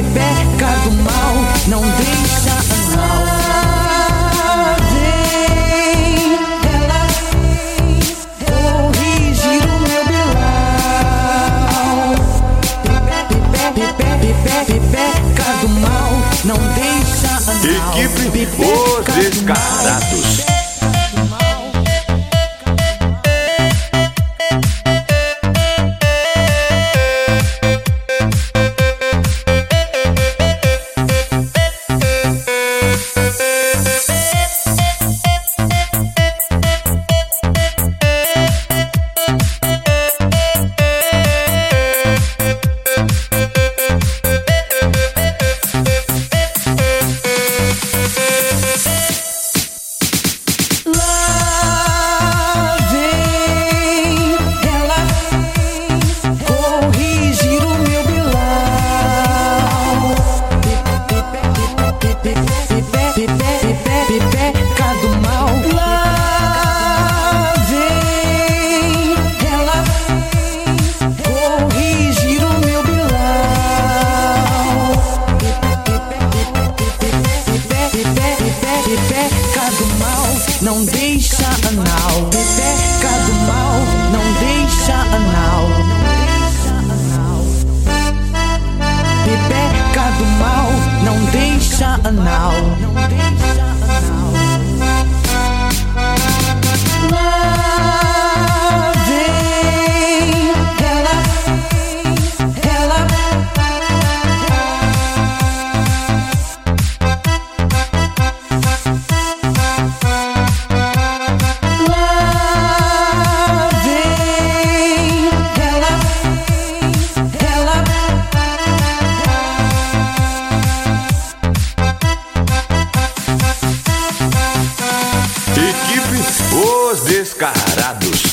liberta do mal, não deixa mal. Vem ela corrige o meu Bilau. Liberta do mal, não deixa mal. Equipe Oscar. Pecado mal. Lá vem ela corrigir o meu bilau. Pecado mal, não deixa anal. Pecado mal, não deixa descarados.